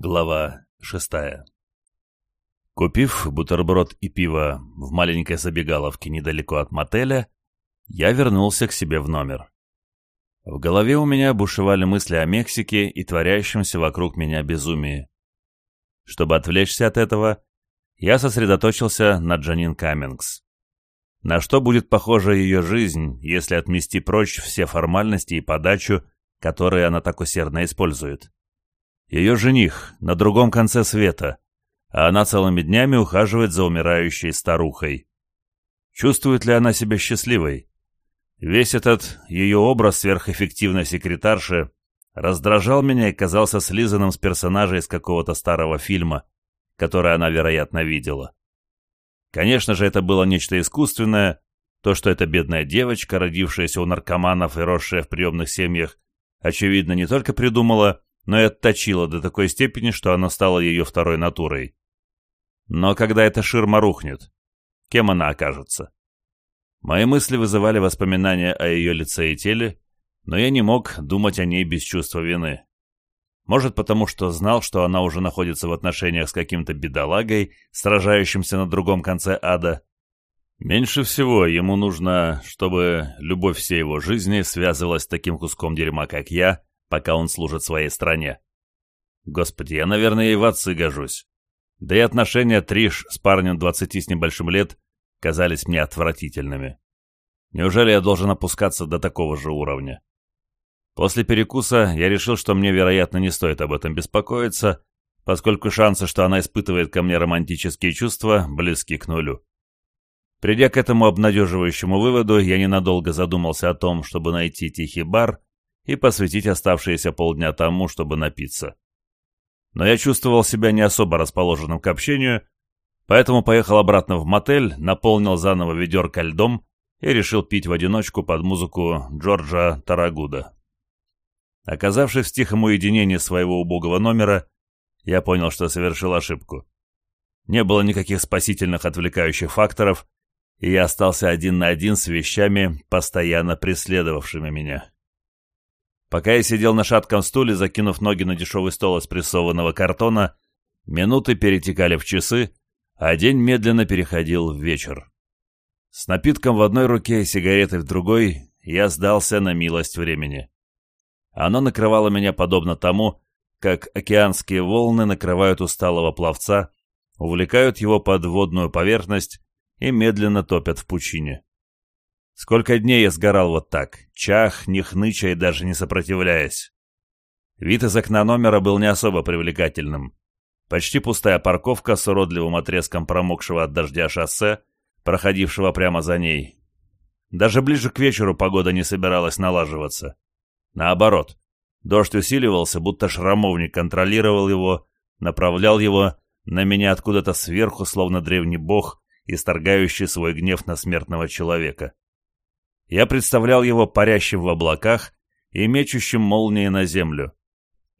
Глава шестая Купив бутерброд и пиво в маленькой забегаловке недалеко от мотеля, я вернулся к себе в номер. В голове у меня бушевали мысли о Мексике и творящемся вокруг меня безумии. Чтобы отвлечься от этого, я сосредоточился на Джанин Каммингс. На что будет похожа ее жизнь, если отмести прочь все формальности и подачу, которые она так усердно использует? Ее жених на другом конце света, а она целыми днями ухаживает за умирающей старухой. Чувствует ли она себя счастливой? Весь этот ее образ сверхэффективной секретарши раздражал меня и казался слизанным с персонажа из какого-то старого фильма, который она, вероятно, видела. Конечно же, это было нечто искусственное, то, что эта бедная девочка, родившаяся у наркоманов и росшая в приемных семьях, очевидно, не только придумала, но и отточила до такой степени, что она стала ее второй натурой. Но когда эта ширма рухнет, кем она окажется? Мои мысли вызывали воспоминания о ее лице и теле, но я не мог думать о ней без чувства вины. Может, потому что знал, что она уже находится в отношениях с каким-то бедолагой, сражающимся на другом конце ада. Меньше всего ему нужно, чтобы любовь всей его жизни связывалась с таким куском дерьма, как я, пока он служит своей стране. Господи, я, наверное, и в отцы гожусь. Да и отношения Триш с парнем двадцати с небольшим лет казались мне отвратительными. Неужели я должен опускаться до такого же уровня? После перекуса я решил, что мне, вероятно, не стоит об этом беспокоиться, поскольку шансы, что она испытывает ко мне романтические чувства, близки к нулю. Придя к этому обнадеживающему выводу, я ненадолго задумался о том, чтобы найти тихий бар и посвятить оставшиеся полдня тому, чтобы напиться. Но я чувствовал себя не особо расположенным к общению, поэтому поехал обратно в мотель, наполнил заново ведерко льдом и решил пить в одиночку под музыку Джорджа Тарагуда. Оказавшись в тихом уединении своего убогого номера, я понял, что совершил ошибку. Не было никаких спасительных отвлекающих факторов, и я остался один на один с вещами, постоянно преследовавшими меня. Пока я сидел на шатком стуле, закинув ноги на дешевый стол из прессованного картона, минуты перетекали в часы, а день медленно переходил в вечер. С напитком в одной руке и сигаретой в другой я сдался на милость времени. Оно накрывало меня подобно тому, как океанские волны накрывают усталого пловца, увлекают его под водную поверхность и медленно топят в пучине. Сколько дней я сгорал вот так, чах, не хныча и даже не сопротивляясь. Вид из окна номера был не особо привлекательным. Почти пустая парковка с уродливым отрезком промокшего от дождя шоссе, проходившего прямо за ней. Даже ближе к вечеру погода не собиралась налаживаться. Наоборот, дождь усиливался, будто шрамовник контролировал его, направлял его на меня откуда-то сверху, словно древний бог, исторгающий свой гнев на смертного человека. Я представлял его парящим в облаках и мечущим молнии на землю.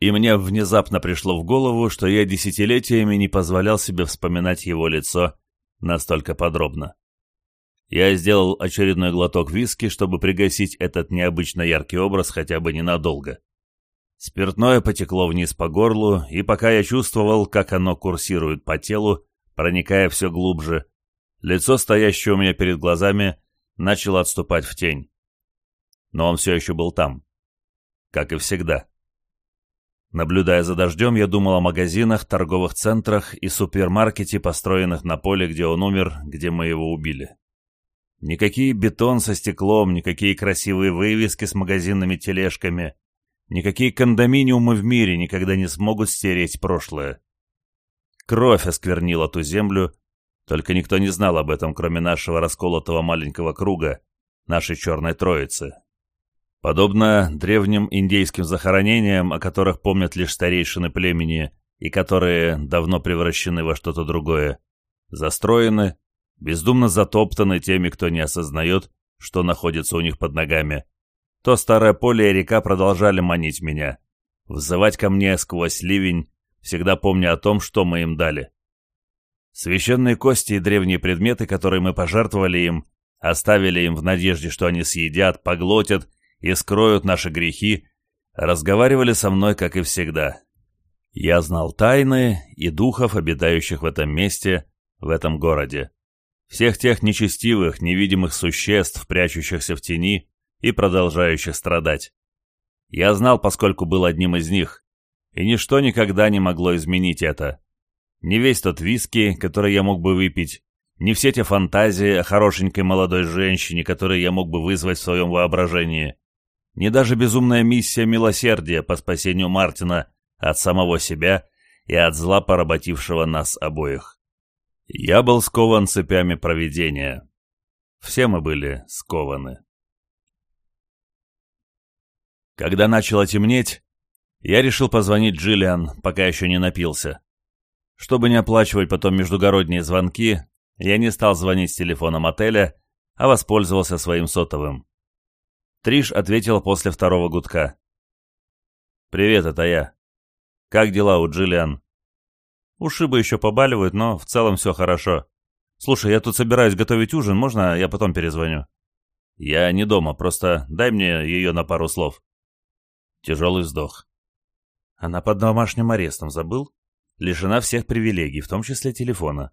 И мне внезапно пришло в голову, что я десятилетиями не позволял себе вспоминать его лицо настолько подробно. Я сделал очередной глоток виски, чтобы пригасить этот необычно яркий образ хотя бы ненадолго. Спиртное потекло вниз по горлу, и пока я чувствовал, как оно курсирует по телу, проникая все глубже, лицо, стоящее у меня перед глазами, начал отступать в тень. Но он все еще был там. Как и всегда. Наблюдая за дождем, я думал о магазинах, торговых центрах и супермаркете, построенных на поле, где он умер, где мы его убили. Никакие бетон со стеклом, никакие красивые вывески с магазинными тележками, никакие кондоминиумы в мире никогда не смогут стереть прошлое. Кровь осквернила ту землю, только никто не знал об этом, кроме нашего расколотого маленького круга, нашей черной троицы. Подобно древним индейским захоронениям, о которых помнят лишь старейшины племени и которые давно превращены во что-то другое, застроены, бездумно затоптаны теми, кто не осознает, что находится у них под ногами. То старое поле и река продолжали манить меня, взывать ко мне сквозь ливень, всегда помня о том, что мы им дали. Священные кости и древние предметы, которые мы пожертвовали им, оставили им в надежде, что они съедят, поглотят и скроют наши грехи, разговаривали со мной, как и всегда. Я знал тайны и духов, обитающих в этом месте, в этом городе. Всех тех нечестивых, невидимых существ, прячущихся в тени и продолжающих страдать. Я знал, поскольку был одним из них, и ничто никогда не могло изменить это не весь тот виски, который я мог бы выпить, не все те фантазии о хорошенькой молодой женщине, которые я мог бы вызвать в своем воображении, не даже безумная миссия милосердия по спасению Мартина от самого себя и от зла, поработившего нас обоих. Я был скован цепями провидения. Все мы были скованы. Когда начало темнеть, я решил позвонить Джиллиан, пока еще не напился. Чтобы не оплачивать потом междугородние звонки, я не стал звонить с телефоном отеля, а воспользовался своим сотовым. Триш ответила после второго гудка. «Привет, это я. Как дела у Джиллиан?» «Ушибы еще побаливают, но в целом все хорошо. Слушай, я тут собираюсь готовить ужин, можно я потом перезвоню?» «Я не дома, просто дай мне ее на пару слов». Тяжелый вздох. «Она под домашним арестом, забыл?» лишена всех привилегий, в том числе телефона.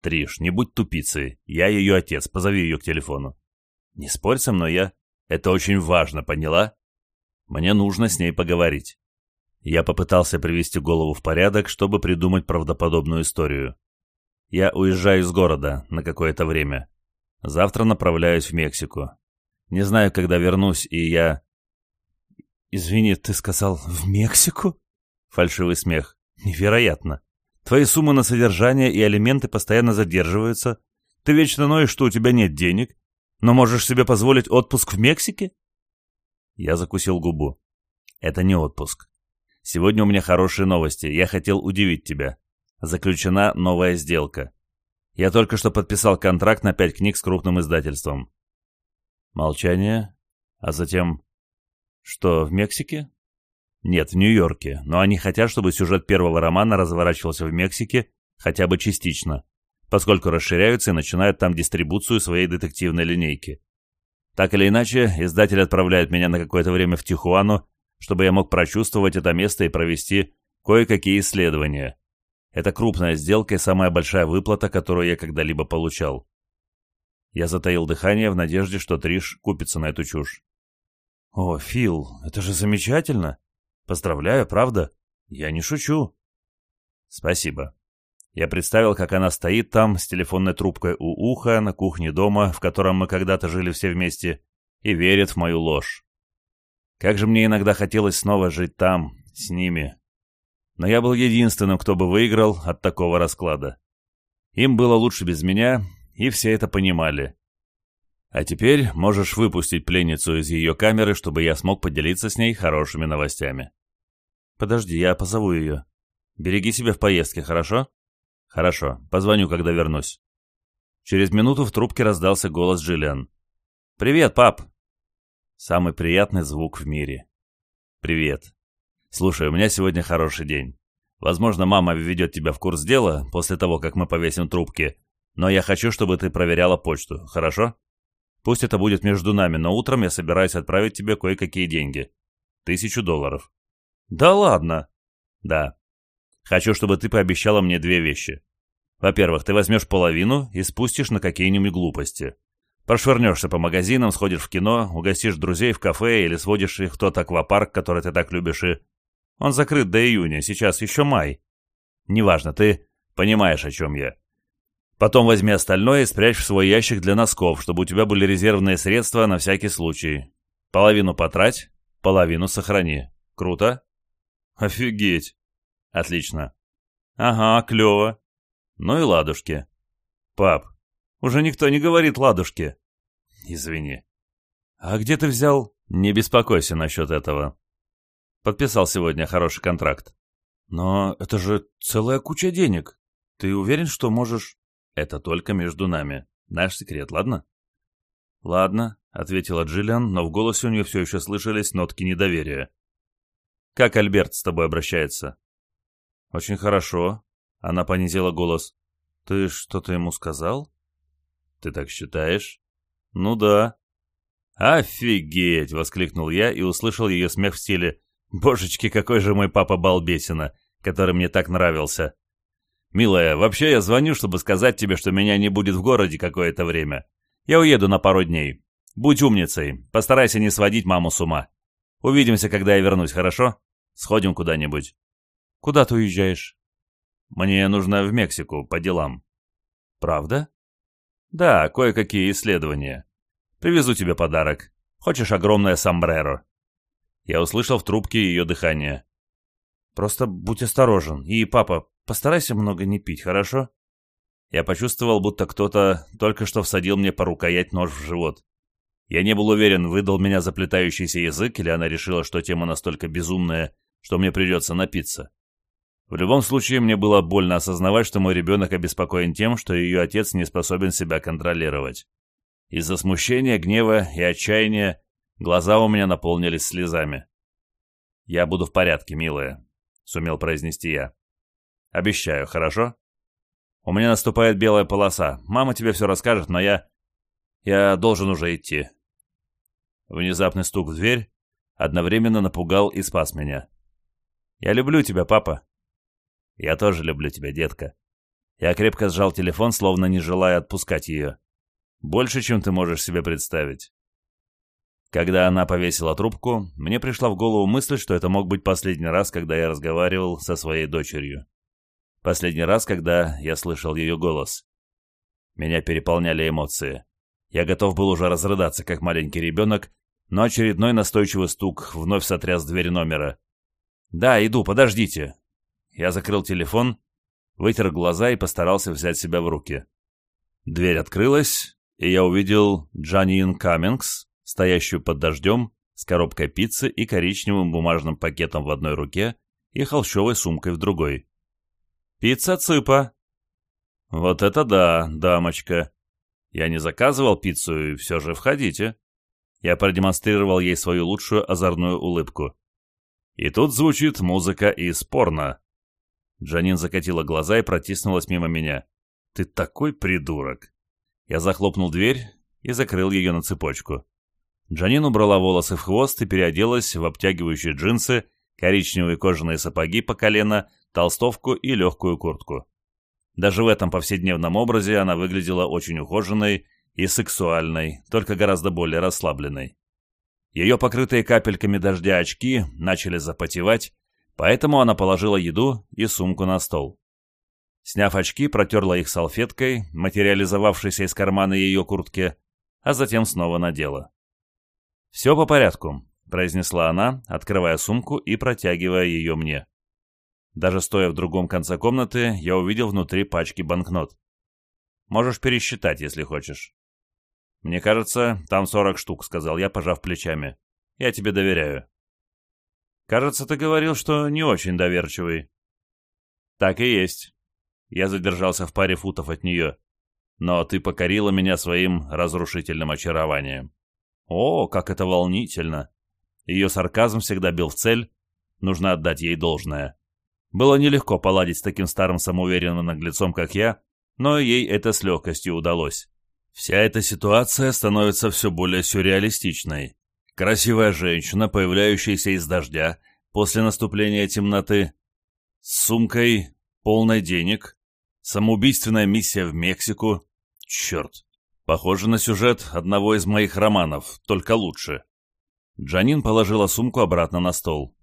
Триш, не будь тупицей. Я ее отец, позови ее к телефону. Не спорь со мной, я... Это очень важно, поняла? Мне нужно с ней поговорить. Я попытался привести голову в порядок, чтобы придумать правдоподобную историю. Я уезжаю из города на какое-то время. Завтра направляюсь в Мексику. Не знаю, когда вернусь, и я... «Извини, ты сказал, в Мексику?» Фальшивый смех. Невероятно. Твои суммы на содержание и алименты постоянно задерживаются. Ты вечно ноешь, что у тебя нет денег, но можешь себе позволить отпуск в Мексике? Я закусил губу. Это не отпуск. Сегодня у меня хорошие новости. Я хотел удивить тебя. Заключена новая сделка. Я только что подписал контракт на пять книг с крупным издательством. Молчание, а затем... Что, в Мексике? Нет, в Нью-Йорке, но они хотят, чтобы сюжет первого романа разворачивался в Мексике, хотя бы частично, поскольку расширяются и начинают там дистрибуцию своей детективной линейки. Так или иначе, издатель отправляет меня на какое-то время в Тихуану, чтобы я мог прочувствовать это место и провести кое-какие исследования. Это крупная сделка и самая большая выплата, которую я когда-либо получал. Я затаил дыхание в надежде, что Триш купится на эту чушь. «О, Фил, это же замечательно! Поздравляю, правда? Я не шучу. Спасибо. Я представил, как она стоит там с телефонной трубкой у уха на кухне дома, в котором мы когда-то жили все вместе, и верит в мою ложь. Как же мне иногда хотелось снова жить там, с ними. Но я был единственным, кто бы выиграл от такого расклада. Им было лучше без меня, и все это понимали. А теперь можешь выпустить пленницу из ее камеры, чтобы я смог поделиться с ней хорошими новостями подожди я позову ее береги себя в поездке хорошо? Хорошо. Позвоню когда вернусь. Через минуту в трубке раздался голос джиллиан. Привет пап! Самый приятный звук в мире. Привет. Слушай у меня сегодня хороший день. Возможно мама введет тебя в курс дела после того как мы повесим трубки но я хочу чтобы ты проверяла почту хорошо? Пусть это будет между нами, но утром я собираюсь отправить тебе кое-какие деньги. Тысячу долларов. Да ладно. Да. Хочу, чтобы ты пообещала мне две вещи. Во-первых, ты возьмешь половину и спустишь на какие-нибудь глупости. Прошвырнешься по магазинам, сходишь в кино, угостишь друзей в кафе или сводишь их в тот аквапарк, который ты так любишь, и... Он закрыт до июня, сейчас еще май. Неважно, ты понимаешь, о чем я. Потом возьми остальное и спрячь в свой ящик для носков, чтобы у тебя были резервные средства на всякий случай. Половину потрать, половину сохрани. Круто? Офигеть! Отлично. Ага, клево. Ну и ладушки. Пап, уже никто не говорит ладушки. Извини. А где ты взял? Не беспокойся насчет этого. Подписал сегодня хороший контракт. Но это же целая куча денег. Ты уверен, что можешь... Это только между нами. Наш секрет, ладно? Ладно, ответила Джиллиан, но в голосе у нее все еще слышались нотки недоверия. Как Альберт с тобой обращается?» «Очень хорошо», — она понизила голос. «Ты что-то ему сказал?» «Ты так считаешь?» «Ну да». «Офигеть!» — воскликнул я и услышал ее смех в стиле «Божечки, какой же мой папа балбесина, который мне так нравился!» «Милая, вообще я звоню, чтобы сказать тебе, что меня не будет в городе какое-то время. Я уеду на пару дней. Будь умницей, постарайся не сводить маму с ума. Увидимся, когда я вернусь, хорошо?» Сходим куда-нибудь. Куда ты уезжаешь? Мне нужно в Мексику по делам. Правда? Да, кое-какие исследования. Привезу тебе подарок. Хочешь огромное сомбреро? Я услышал в трубке ее дыхание. Просто будь осторожен. И, папа, постарайся много не пить, хорошо? Я почувствовал, будто кто-то только что всадил мне по рукоять нож в живот. Я не был уверен, выдал меня заплетающийся язык, или она решила, что тема настолько безумная, что мне придется напиться. В любом случае, мне было больно осознавать, что мой ребенок обеспокоен тем, что ее отец не способен себя контролировать. Из-за смущения, гнева и отчаяния глаза у меня наполнились слезами. «Я буду в порядке, милая», — сумел произнести я. «Обещаю, хорошо?» «У меня наступает белая полоса. Мама тебе все расскажет, но я... Я должен уже идти». Внезапный стук в дверь одновременно напугал и спас меня. Я люблю тебя, папа». «Я тоже люблю тебя, детка». Я крепко сжал телефон, словно не желая отпускать ее. «Больше, чем ты можешь себе представить». Когда она повесила трубку, мне пришла в голову мысль, что это мог быть последний раз, когда я разговаривал со своей дочерью. Последний раз, когда я слышал ее голос. Меня переполняли эмоции. Я готов был уже разрыдаться, как маленький ребенок, но очередной настойчивый стук вновь сотряс дверь номера да иду подождите я закрыл телефон вытер глаза и постарался взять себя в руки дверь открылась и я увидел джанин каммингс стоящую под дождем с коробкой пиццы и коричневым бумажным пакетом в одной руке и холщовой сумкой в другой пицца цыпа вот это да дамочка я не заказывал пиццу и все же входите я продемонстрировал ей свою лучшую озорную улыбку и тут звучит музыка из порно. Джанин закатила глаза и протиснулась мимо меня. «Ты такой придурок!» Я захлопнул дверь и закрыл ее на цепочку. Джанин убрала волосы в хвост и переоделась в обтягивающие джинсы, коричневые кожаные сапоги по колено, толстовку и легкую куртку. Даже в этом повседневном образе она выглядела очень ухоженной и сексуальной, только гораздо более расслабленной. Ее покрытые капельками дождя очки начали запотевать, поэтому она положила еду и сумку на стол. Сняв очки, протерла их салфеткой, материализовавшейся из кармана ее куртки, а затем снова надела. «Все по порядку», — произнесла она, открывая сумку и протягивая ее мне. Даже стоя в другом конце комнаты, я увидел внутри пачки банкнот. «Можешь пересчитать, если хочешь». Мне кажется, там сорок штук», — сказал я, пожав плечами. «Я тебе доверяю». «Кажется, ты говорил, что не очень доверчивый». «Так и есть». Я задержался в паре футов от нее. «Но ты покорила меня своим разрушительным очарованием». «О, как это волнительно!» Ее сарказм всегда бил в цель. Нужно отдать ей должное. Было нелегко поладить с таким старым самоуверенным наглецом, как я, но ей это с легкостью удалось. Вся эта ситуация становится все более сюрреалистичной. Красивая женщина, появляющаяся из дождя после наступления темноты, с сумкой, полной денег, самоубийственная миссия в Мексику. Черт, похоже на сюжет одного из моих романов, только лучше. Джанин положила сумку обратно на стол.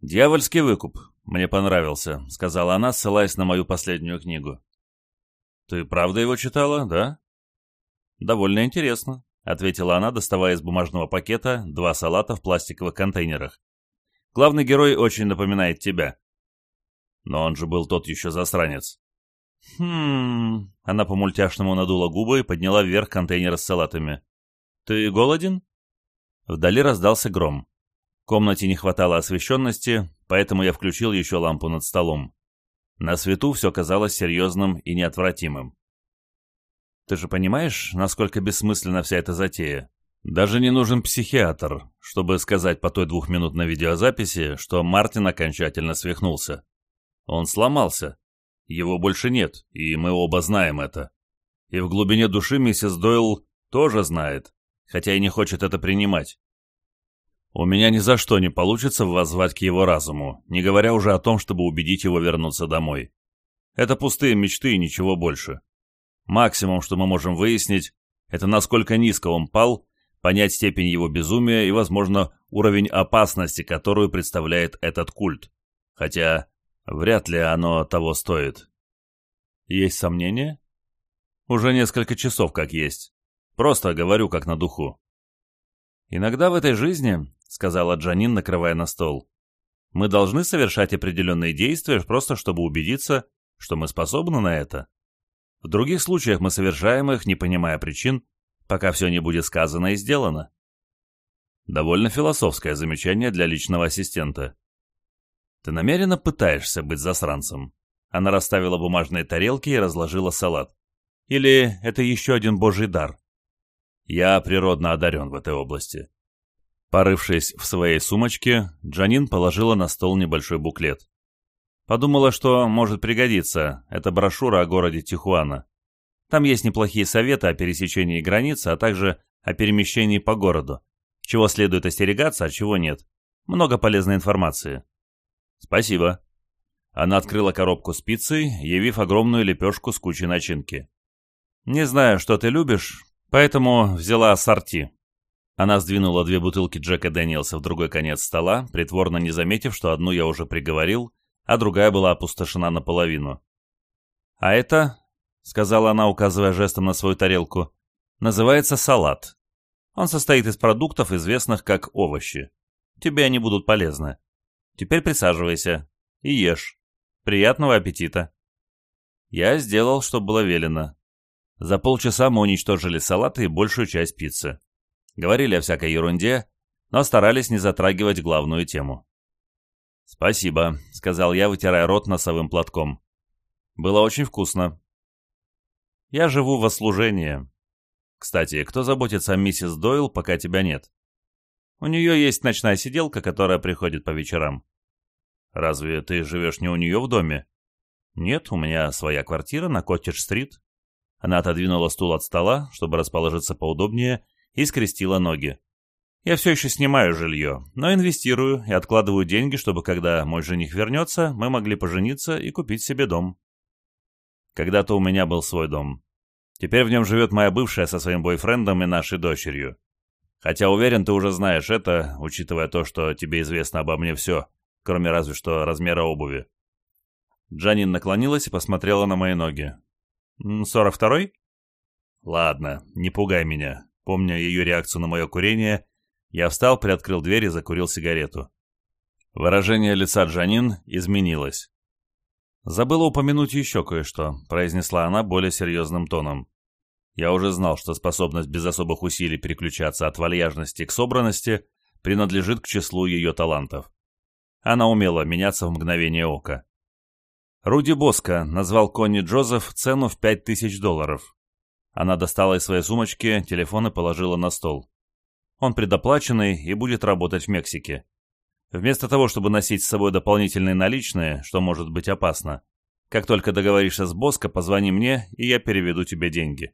«Дьявольский выкуп. Мне понравился», — сказала она, ссылаясь на мою последнюю книгу. «Ты правда его читала, да?» «Довольно интересно», — ответила она, доставая из бумажного пакета два салата в пластиковых контейнерах. «Главный герой очень напоминает тебя». «Но он же был тот еще засранец». «Хм...» — она по-мультяшному надула губы и подняла вверх контейнеры с салатами. «Ты голоден?» Вдали раздался гром. В комнате не хватало освещенности, поэтому я включил еще лампу над столом. На свету все казалось серьезным и неотвратимым. Ты же понимаешь, насколько бессмысленна вся эта затея? Даже не нужен психиатр, чтобы сказать по той двухминутной видеозаписи, что Мартин окончательно свихнулся. Он сломался. Его больше нет, и мы оба знаем это. И в глубине души миссис Дойл тоже знает, хотя и не хочет это принимать. У меня ни за что не получится воззвать к его разуму, не говоря уже о том, чтобы убедить его вернуться домой. Это пустые мечты и ничего больше. Максимум, что мы можем выяснить, это насколько низко он пал, понять степень его безумия и, возможно, уровень опасности, которую представляет этот культ. Хотя вряд ли оно того стоит. Есть сомнения? Уже несколько часов как есть. Просто говорю как на духу. Иногда в этой жизни, сказала Джанин, накрывая на стол, мы должны совершать определенные действия просто чтобы убедиться, что мы способны на это. В других случаях мы совершаем их, не понимая причин, пока все не будет сказано и сделано. Довольно философское замечание для личного ассистента. Ты намеренно пытаешься быть засранцем. Она расставила бумажные тарелки и разложила салат. Или это еще один божий дар? Я природно одарен в этой области. Порывшись в своей сумочке, Джанин положила на стол небольшой буклет. Подумала, что может пригодиться. Это брошюра о городе Тихуана. Там есть неплохие советы о пересечении границы, а также о перемещении по городу. Чего следует остерегаться, а чего нет. Много полезной информации. Спасибо. Она открыла коробку спицы, явив огромную лепешку с кучей начинки. Не знаю, что ты любишь, поэтому взяла ассорти. Она сдвинула две бутылки Джека Дэниелса в другой конец стола, притворно не заметив, что одну я уже приговорил, а другая была опустошена наполовину. «А это...» — сказала она, указывая жестом на свою тарелку. «Называется салат. Он состоит из продуктов, известных как овощи. Тебе они будут полезны. Теперь присаживайся и ешь. Приятного аппетита!» Я сделал, что было велено. За полчаса мы уничтожили салаты и большую часть пиццы. Говорили о всякой ерунде, но старались не затрагивать главную тему. «Спасибо», — сказал я, вытирая рот носовым платком. «Было очень вкусно». «Я живу во служении. Кстати, кто заботится о миссис Дойл, пока тебя нет?» «У нее есть ночная сиделка, которая приходит по вечерам». «Разве ты живешь не у нее в доме?» «Нет, у меня своя квартира на Коттедж-стрит». Она отодвинула стул от стола, чтобы расположиться поудобнее, и скрестила ноги. Я все еще снимаю жилье, но инвестирую и откладываю деньги, чтобы когда мой жених вернется, мы могли пожениться и купить себе дом. Когда-то у меня был свой дом. Теперь в нем живет моя бывшая со своим бойфрендом и нашей дочерью. Хотя уверен, ты уже знаешь это, учитывая то, что тебе известно обо мне все, кроме разве что размера обуви. Джанин наклонилась и посмотрела на мои ноги. «Сорок второй?» «Ладно, не пугай меня», помня ее реакцию на мое курение я встал, приоткрыл дверь и закурил сигарету. Выражение лица Джанин изменилось. «Забыла упомянуть еще кое-что», — произнесла она более серьезным тоном. «Я уже знал, что способность без особых усилий переключаться от вальяжности к собранности принадлежит к числу ее талантов. Она умела меняться в мгновение ока». Руди Боско назвал Конни Джозеф цену в 5000 долларов. Она достала из своей сумочки телефон и положила на стол. Он предоплаченный и будет работать в Мексике. Вместо того, чтобы носить с собой дополнительные наличные, что может быть опасно, как только договоришься с Боско, позвони мне, и я переведу тебе деньги.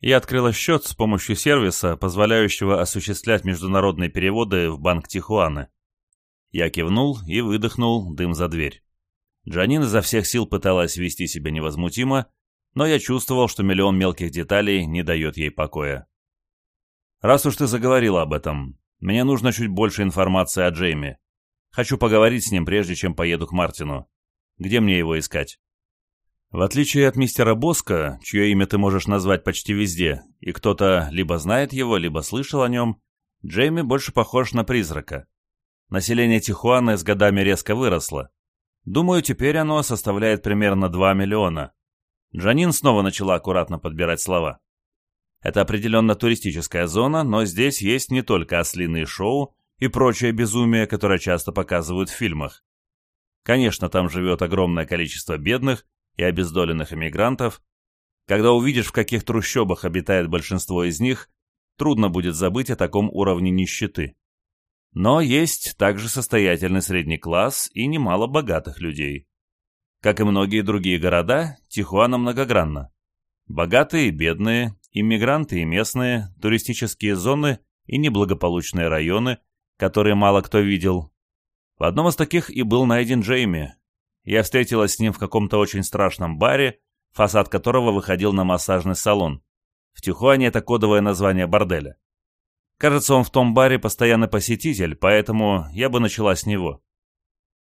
Я открыла счет с помощью сервиса, позволяющего осуществлять международные переводы в Банк Тихуаны. Я кивнул и выдохнул дым за дверь. Джанин изо всех сил пыталась вести себя невозмутимо, но я чувствовал, что миллион мелких деталей не дает ей покоя. Раз уж ты заговорила об этом, мне нужно чуть больше информации о Джейми. Хочу поговорить с ним, прежде чем поеду к Мартину. Где мне его искать?» В отличие от мистера Боска, чье имя ты можешь назвать почти везде, и кто-то либо знает его, либо слышал о нем, Джейми больше похож на призрака. Население Тихуаны с годами резко выросло. Думаю, теперь оно составляет примерно 2 миллиона. Джанин снова начала аккуратно подбирать слова. Это определенно туристическая зона, но здесь есть не только ослиные шоу и прочее безумие, которое часто показывают в фильмах. Конечно, там живет огромное количество бедных и обездоленных иммигрантов. Когда увидишь, в каких трущобах обитает большинство из них, трудно будет забыть о таком уровне нищеты. Но есть также состоятельный средний класс и немало богатых людей. Как и многие другие города, Тихуана многогранна. Богатые и бедные, иммигранты и местные, туристические зоны и неблагополучные районы, которые мало кто видел. В одном из таких и был найден Джейми. Я встретилась с ним в каком-то очень страшном баре, фасад которого выходил на массажный салон. В Тихуане это кодовое название борделя. Кажется, он в том баре постоянный посетитель, поэтому я бы начала с него.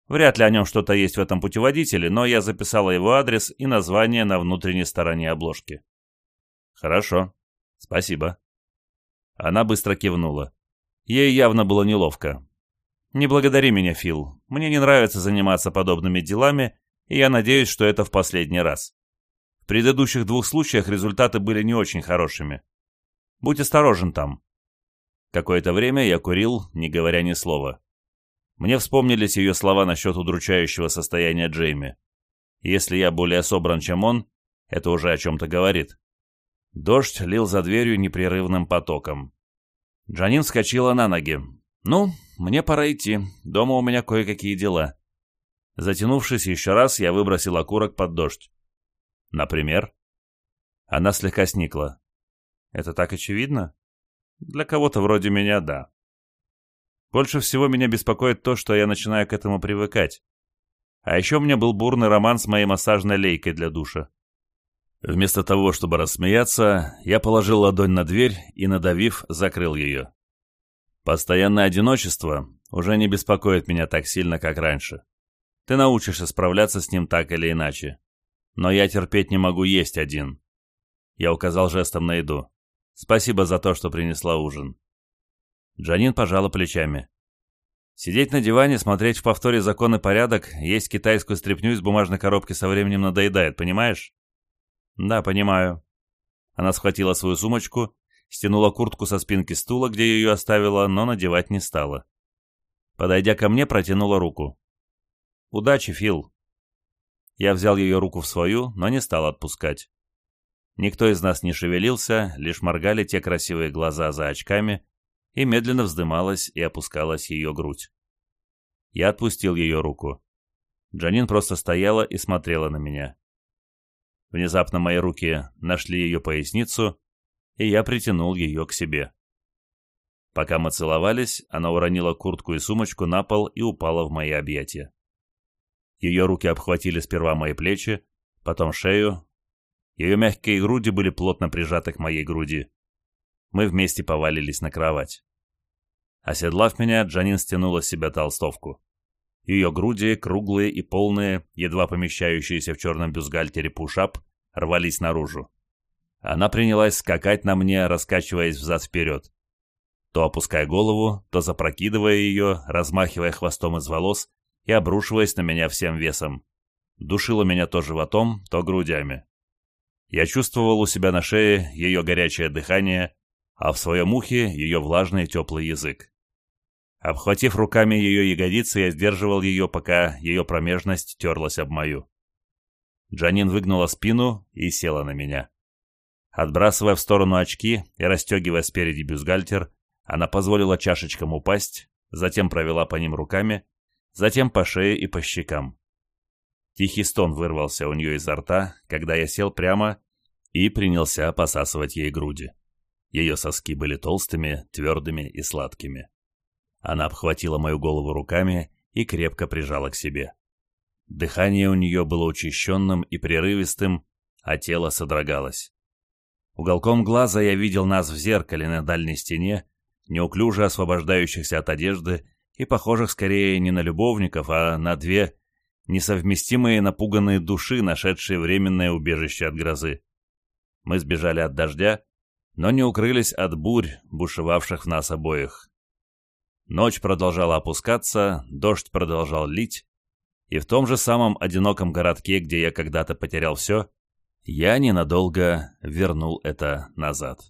Вряд ли о нем что-то есть в этом путеводителе, но я записала его адрес и название на внутренней стороне обложки. «Хорошо. Спасибо». Она быстро кивнула. Ей явно было неловко. «Не благодари меня, Фил. Мне не нравится заниматься подобными делами, и я надеюсь, что это в последний раз. В предыдущих двух случаях результаты были не очень хорошими. Будь осторожен там». Какое-то время я курил, не говоря ни слова. Мне вспомнились ее слова насчет удручающего состояния Джейми. Если я более собран, чем он, это уже о чем-то говорит. Дождь лил за дверью непрерывным потоком. Джанин вскочила на ноги. «Ну, мне пора идти. Дома у меня кое-какие дела». Затянувшись еще раз, я выбросил окурок под дождь. «Например?» Она слегка сникла. «Это так очевидно?» «Для кого-то вроде меня, да». Больше всего меня беспокоит то, что я начинаю к этому привыкать. А еще у меня был бурный роман с моей массажной лейкой для душа. Вместо того, чтобы рассмеяться, я положил ладонь на дверь и, надавив, закрыл ее. Постоянное одиночество уже не беспокоит меня так сильно, как раньше. Ты научишься справляться с ним так или иначе. Но я терпеть не могу есть один. Я указал жестом на еду. Спасибо за то, что принесла ужин. Джанин пожала плечами. Сидеть на диване, смотреть в повторе закон и порядок, есть китайскую стряпню из бумажной коробки со временем надоедает, понимаешь? Да, понимаю. Она схватила свою сумочку, стянула куртку со спинки стула, где ее оставила, но надевать не стала. Подойдя ко мне, протянула руку. «Удачи, Фил!» Я взял ее руку в свою, но не стал отпускать. Никто из нас не шевелился, лишь моргали те красивые глаза за очками, и медленно вздымалась и опускалась ее грудь. Я отпустил ее руку. Джанин просто стояла и смотрела на меня. Внезапно мои руки нашли ее поясницу, и я притянул ее к себе. Пока мы целовались, она уронила куртку и сумочку на пол и упала в мои объятия. Ее руки обхватили сперва мои плечи, потом шею. Ее мягкие груди были плотно прижаты к моей груди. Мы вместе повалились на кровать. Оседлав меня, Джанин стянула с себя толстовку. Ее груди, круглые и полные, едва помещающиеся в черном бюстгальтере пушап, рвались наружу. Она принялась скакать на мне, раскачиваясь взад-вперед. То опуская голову, то запрокидывая ее, размахивая хвостом из волос и обрушиваясь на меня всем весом. Душила меня то животом, то грудями. Я чувствовал у себя на шее ее горячее дыхание, а в своем ухе ее влажный теплый язык. Обхватив руками ее ягодицы, я сдерживал ее, пока ее промежность терлась об мою. Джанин выгнула спину и села на меня. Отбрасывая в сторону очки и расстегивая спереди бюстгальтер, она позволила чашечкам упасть, затем провела по ним руками, затем по шее и по щекам. Тихий стон вырвался у нее изо рта, когда я сел прямо и принялся посасывать ей груди. Ее соски были толстыми, твердыми и сладкими. Она обхватила мою голову руками и крепко прижала к себе. Дыхание у нее было учащенным и прерывистым, а тело содрогалось. Уголком глаза я видел нас в зеркале на дальней стене, неуклюже освобождающихся от одежды и похожих скорее не на любовников, а на две несовместимые напуганные души, нашедшие временное убежище от грозы. Мы сбежали от дождя, но не укрылись от бурь, бушевавших в нас обоих. Ночь продолжала опускаться, дождь продолжал лить, и в том же самом одиноком городке, где я когда-то потерял все, я ненадолго вернул это назад.